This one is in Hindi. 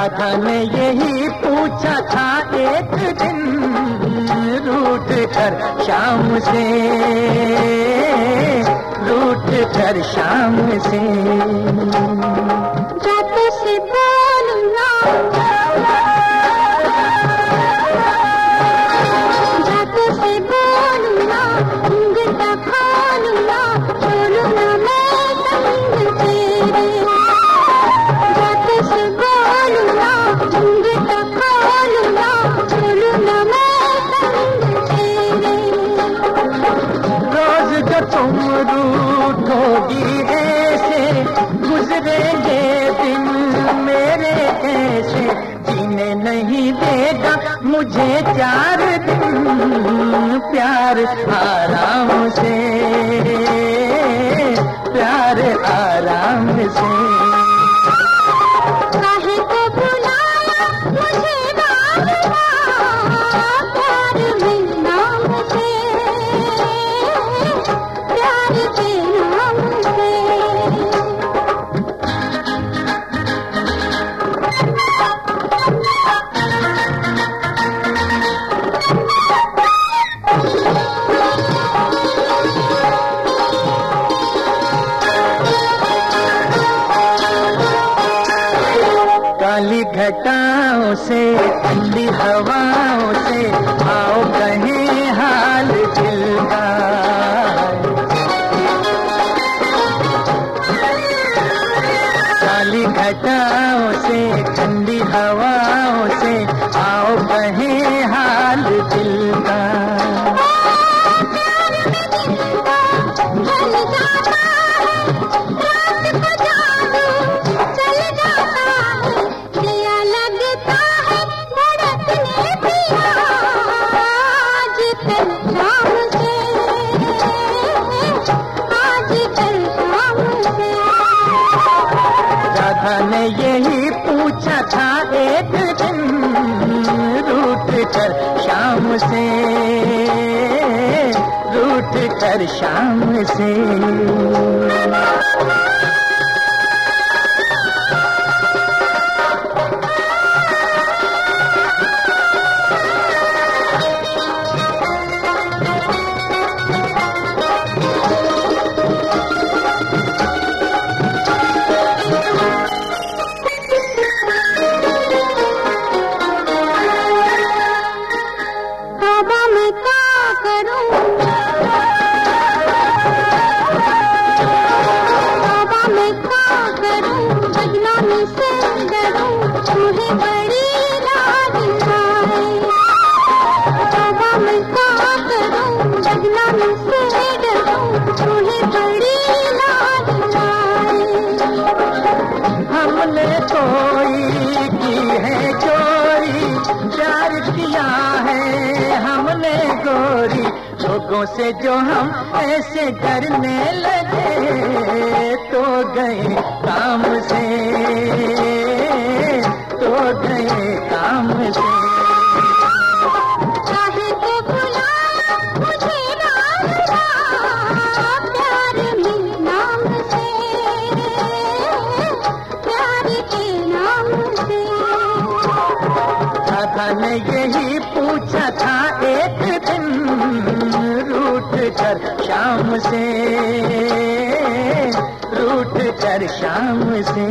राधा ने यही पूछा था एक दिन। रूठ कर शाम से, रूठ कर शाम से। जब से तो किसने नहीं देगा मुझे चार दिन। प्यार आराम से प्यार आराम घटाओं से ठंडी हवाओं से शाम से रूठ कर शाम से। किया है हमने गोरी लोगों से जो हम ऐसे करने लगे तो गए काम से। मैंने यही पूछा था एक दिन रूठ कर शाम से। रूठ कर शाम से।